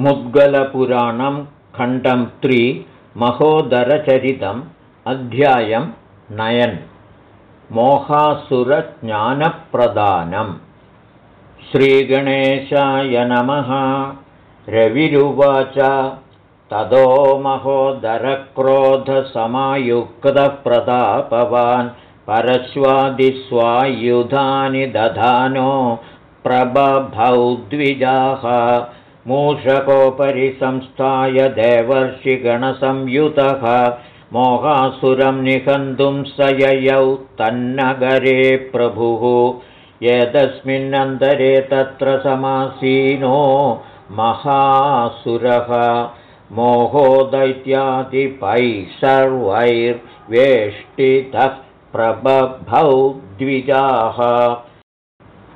मुद्गलपुराणं खण्डं त्रि महोदरचरितम् अध्यायं नयन्। मोहासुरज्ञानप्रदानम् श्रीगणेशाय नमः। रविरुवाच। ततो महोदरक्रोधसमायुक्तप्रतापवान् परश्वादिस्वायुधानि दधानो प्रबभौ द्विजाः मूषकोपरि संस्थाय देवर्षिगणसंयुतः मोहासुरं निहन्तुं स ययौ तन्नगरे प्रभुः। एतस्मिन्नन्तरे तत्र समासीनो महासुरः। मोहो दैत्यादिपैः सर्वैर्वेष्टितः प्रबभौ द्विजाः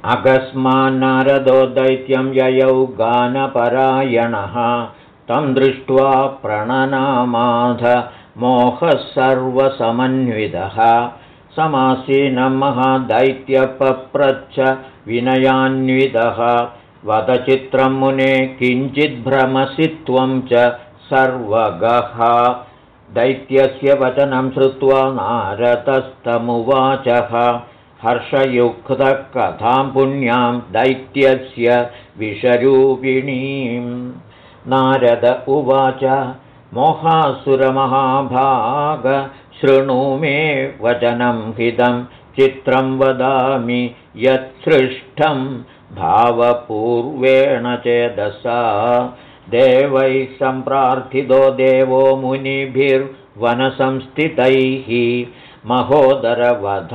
अकस्मान्नारदो दैत्यं ययौ गानपरायणः। तं दृष्ट्वा प्रणनामाध मोहः सर्वसमन्वितः समासीनं महादैत्यपप्रच्छ विनयान्वितः। वदचित्रं मुने किञ्चिद्भ्रमसि त्वं च सर्वगः। दैत्यस्य वचनं श्रुत्वा नारदस्तमुवाचः हर्षयुक्तकथां पुण्यां दैत्यस्य विषरूपिणीं नारद उवाच मोहासुरमहाभाग शृणु मे वचनं हितं चित्रं वदामि यत्सृष्टं भावपूर्वेण चेदसा। देवैः सम्प्रार्थितो देवो मुनिभिर्वनसंस्थितैः महोदरवधार्थाय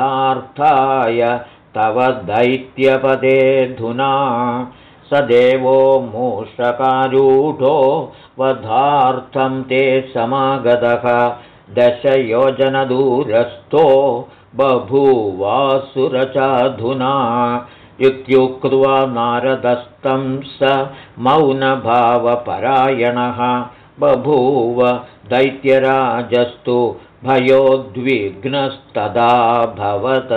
तव दैत्यपदेऽधुना स देवो मूषकारूढो वधार्थं ते समागतः दशयोजनदूरस्थो बभूवासुरचाधुना इत्युक्त्वा नारदस्तं स मौनभावपरायणः बभूव दैत्यराजस्तु भवत।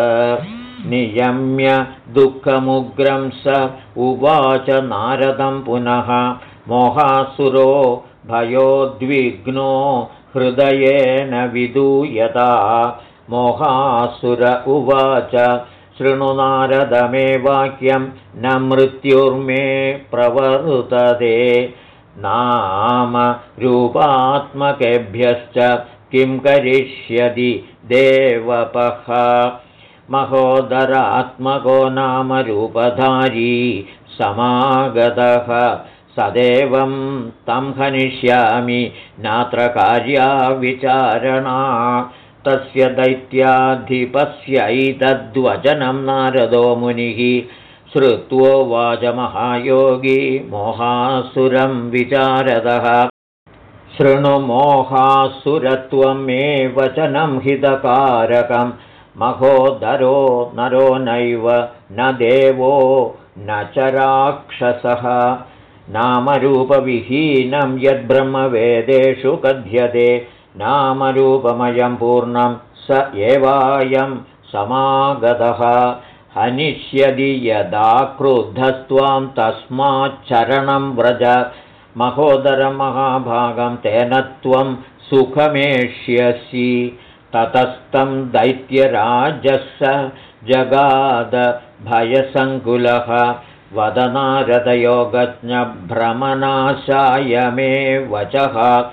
नियम्य दुःखमुग्रं स उवाच नारदं पुनः। मोहासुरो भयोद्विग्नो हृदयेन विदूयता। मोहासुर उवाच शृणुनारदमे वाक्यं न मृत्युर्मे प्रवर्तते। नाम रूपात्मकेभ्यश्च किं करिष्यति देवपः? महोदरात्मको नाम रूपधारी समागतः। सदेवं तं हनिष्यामि नात्र कार्या विचारणा तस्य दैत्याधिपस्यैतद्वचनं नारदो मुनिः। श्रुत्वोवाचमहायोगी मोहासुरं विचारदः शृणुमोहासुरत्वं मे वचनं हितकारकं महोदरो नरो नैव न देवो न च राक्षसः। नामरूपविहीनं यद्ब्रह्मवेदेषु कथ्यते। नामरूपमयं पूर्णं स एवायं समागतः। हनिष्यदि यदा क्रुद्धस्त्वां तस्माच्चरणं व्रज महोदरमहाभागं तेन त्वं सुखमेष्यसि। ततस्तं दैत्यराजः जगादभयसङ्कुलः वदनारदयोगज्ञभ्रमनाशाय मे वचः।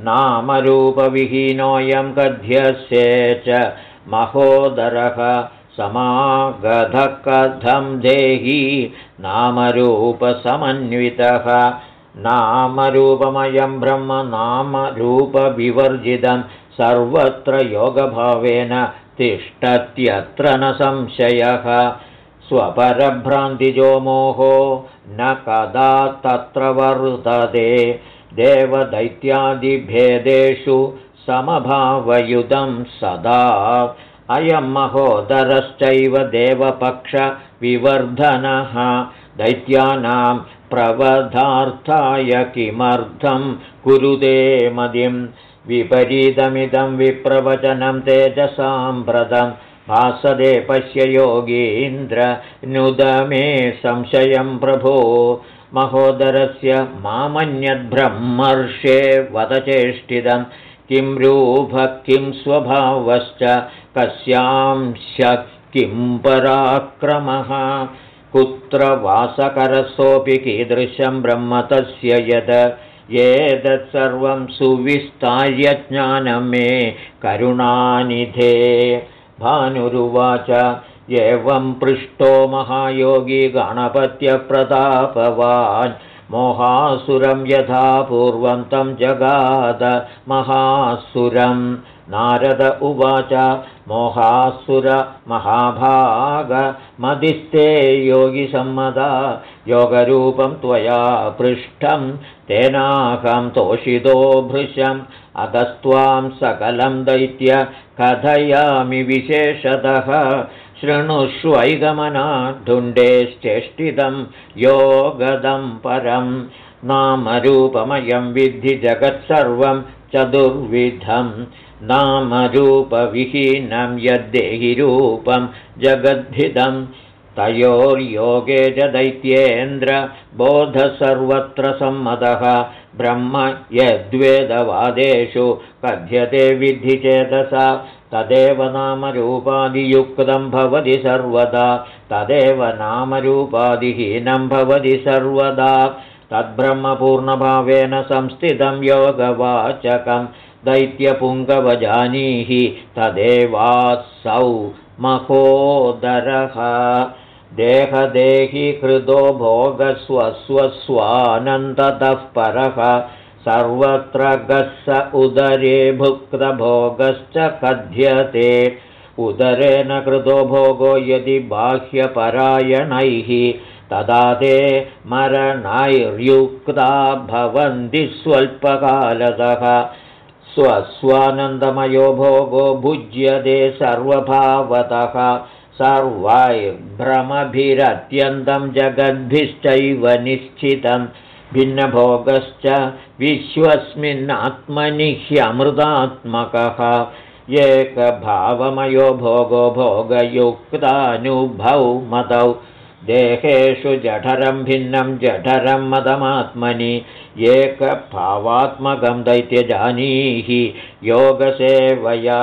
नामरूपविहीनोऽयं कथ्यस्ये च महोदरः। समागधः कथं देही नामरूपसमन्वितः नामरूपमयं ब्रह्म नामरूपविवर्जितं सर्वत्र योगभावेन तिष्ठत्यत्र न संशयः। स्वपरभ्रान्तिजो मोहो न कदा तत्र वर्तते देवदैत्यादिभेदेषु समभावयुधं सदा। अयं महोदरश्चैव देवपक्षविवर्धनः। दैत्यानां प्रवधार्थाय किमर्थं कुरुते मदिं? विपरीतमिदं विप्रवचनं तेजसाम्प्रदं भासदे पश्य योगीन्द्र नुद मे संशयं प्रभो। महोदरस्य मामन्यद्ब्रह्मर्षे वदचेष्टिदं किं रूपः किं स्वभावश्च कस्यांश किं पराक्रमः कुत्र वासकरसोऽपि कीदृशं ब्रह्म तस्य यद एतत्सर्वं सुविस्तार्य ज्ञानं मे करुणानिधे। भानुरुवाच एवं पृष्टो महायोगी गणपत्यप्रतापवान् मोहासुरं यथा पूर्वं तं जगाद महासुरं। नारद उवाच मोहासुरमहाभागमदिस्ते योगिसम्मदा योगरूपं त्वया पृष्ठं तेनाहं तोषितो भृशम्। अतस्त्वां सकलं दैत्य कथयामि विशेषतः शृणुष्वैगमनाढुण्डेश्चेष्टितं योगदं परं नामरूपमयं विद्धि जगत्सर्वं चतुर्विधं नामरूपविहीनं यद्देहिरूपं जगद्धिदं तयोर्योगे च दैत्येन्द्रबोधसर्वत्र सम्मतः ब्रह्म यद्वेदवादेषु कथ्यते विद्धिचेतसा तदेव नामरूपादियुक्तं भवति सर्वदा। तदेव नामरूपादिहीनं भवति सर्वदा। तद्ब्रह्मपूर्णभावेन संस्थितं योगवाचकं। दैत्यपुङ्गवजानीहि तदेवासौ महोदरः देहदेहि कृतो भोगस्वस्वस्वानन्दतः परः सर्वत्र गस्स उदरे भुक्तभोगश्च कथ्यते। उदरेण कृतो भोगो यदि बाह्यपरायणैः तदा ते मरणैर्युक्ता भवन्ति स्वल्पकालतः। स्वस्वानन्दमयो भोगो भुज्यते सर्वभावतः सर्वैर्भ्रमभिरत्यन्तं जगद्भिश्चैव निश्चितम् भिन्नभोगश्च विश्वस्मिन्नात्मनि ह्यमृतात्मकः एकभावमयो भोगो भोगयुक्तानुभौ मतौ देहेषु जठरं भिन्नं जठरं मदमात्मनि एकभावात्मकं दैत्यजानीहि योगसेवया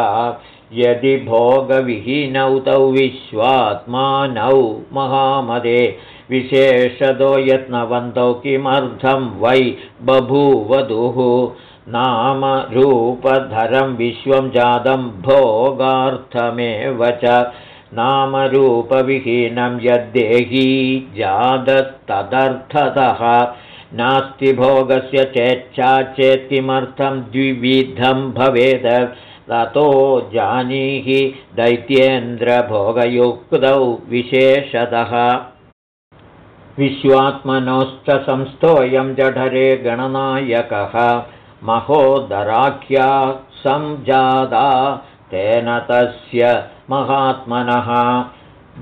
यदि भोगविहीनौ तौ विश्वात्मानौ महामदे विशेषतो यत्नवन्तौ किमर्थं वै बभूवधुः? नाम रूपधरं विश्वं जातं भोगार्थमेव च। नामरूपविहीनं यद्देही जातस्तदर्थतः नास्ति भोगस्य चेच्छा चेत् किमर्थं द्विविधं भवेत् ततो जानीहि दैत्येन्द्रभोगयुक्तौ विशेषतः। विश्वात्मनोश्च संस्थोऽयं जठरे गणनायकः। महोदराख्या संजादा तेन तस्य महात्मनः।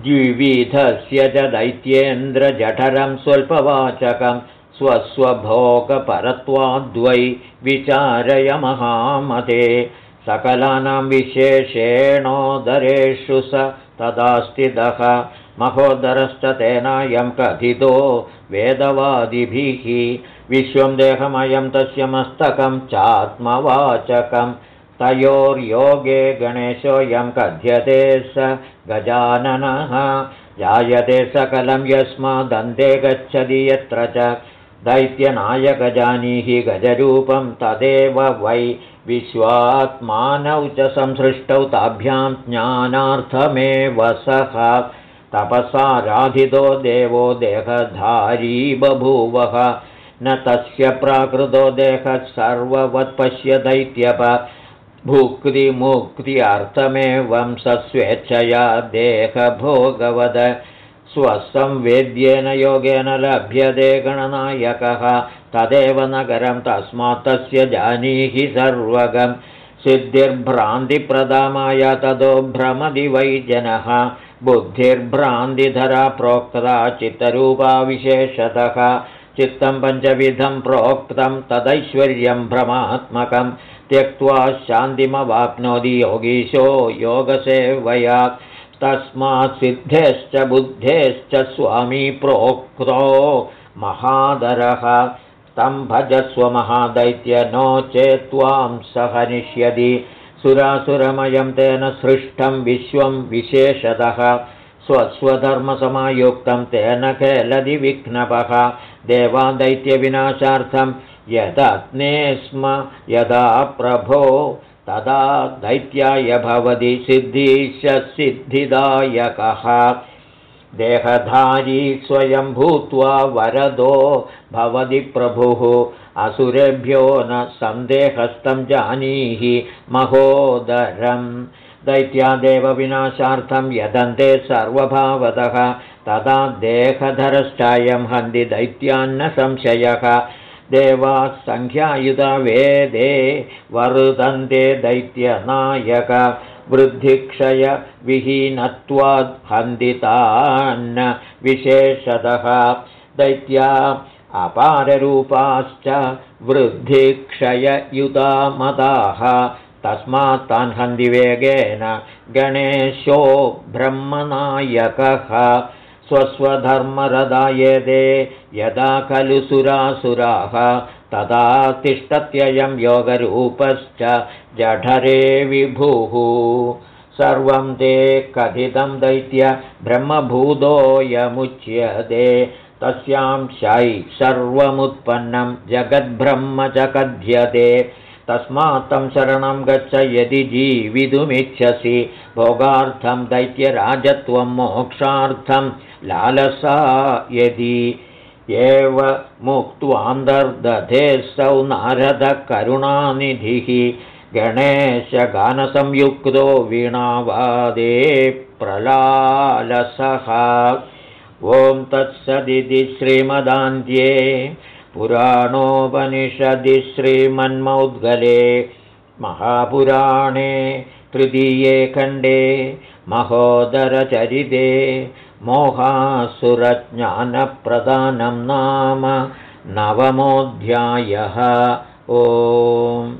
द्विविधस्य च दैत्येन्द्रजठरं स्वल्पवाचकं स्वस्वभोगपरत्वाद्वै विचारय महामते सकलानां विशेषेणोदरेषु स तदा स्थितः महोदरश्च तेनायं कथितो वेदवादिभिः। विश्वं देहमयं तस्य मस्तकं चात्मवाचकं। तयोर्योगे गणेशोऽयं कथ्यते स गजाननः। जायते सकलं यस्मादन्ते गच्छति यत्र च। दैत्यनायकजानीहि गजरूपं तदेव वै विश्वात्मानौ च संसृष्टौ ताभ्यां ज्ञानार्थमेव सः। तपसाराधितो देवो देहधारी बभूवः। न तस्य प्राकृतो देहः सर्ववत् पश्य दैत्यप भुक्तिमुक्त्यर्थमेवं स स्वेच्छया देहभोगवद। स्वसंवेद्येन योगेन लभ्यते गणनायकः तदेव नगरं तस्मात् तस्य जानीहि सर्वगं। सिद्धिर्भ्रान्तिप्रदामाय ततो भ्रमदि वै जनः। बुद्धिर्भ्रान्तिधरा प्रोक्ता चित्तरूपा विशेषतः। चित्तं पञ्चविधं प्रोक्तं तदैश्वर्यं भ्रमात्मकं। त्यक्त्वा शान्तिमवाप्नोति योगीशो योगसेवया तस्मात् सिद्धेश्च बुद्धेश्च स्वामी प्रोक्तो महादरः तं भजस्व महादैत्य नो चेत् त्वां स हनिष्यति सुरासुरमयं तेन सृष्टं विश्वं विशेषतः। स्वस्वधर्मसमायुक्तं तेन खेलदि विघ्नपः। देवादैत्यविनाशार्थं यदग्ने स्म यदा प्रभो तदा दैत्याय भवति सिद्धीश सिद्धिदायकः देहधारी स्वयं भूत्वा वरदो भवति प्रभुः। असुरेभ्यो न सन्देहस्तं जानीहि महोदरम्। दैत्यादेव विनाशार्थं यदन्ते सर्वभावतः तदा देहधरश्चायं हन्ति दैत्यान्न संशयः। देवाः सङ्ख्यायुधा वेदे वरुदन्ते दैत्यनायक वृद्धिक्षयविहीनत्वाद् हन्दितान्न विशेषतः दैत्या अपाररूपाश्च वृद्धिक्षययुता मदाः। तस्मात् तान् हन्दिवेगेन गणेशो ब्रह्मनायकः स्वस्वधर्मरदायदे यदा खलु सुरासुराः तदा तिष्ठत्ययं योगरूपश्च जठरे विभुः। सर्वं ते कथितं दैत्य ब्रह्मभूतोऽयमुच्यते। तस्यां शै सर्वमुत्पन्नं जगद्ब्रह्म च कथ्यते तस्मात् तं शरणं गच्छ यदि जीवितुमिच्छसि। भोगार्थं दैत्यराजत्वं मोक्षार्थं लालसा यदि एव मुक्त्वान्तर्दधेऽसौ नारदकरुणानिधिः गणेशगानसंयुक्तो वीणावादे प्रलालसः। ॐ तत्सदिति श्रीमदान्त्ये पुराणोपनिषदि श्रीमन्मौद्गले महापुराणे तृतीये खण्डे महोदरचरिते मोहासुरज्ञानप्रदानं नाम नवमोऽध्यायः। ओम्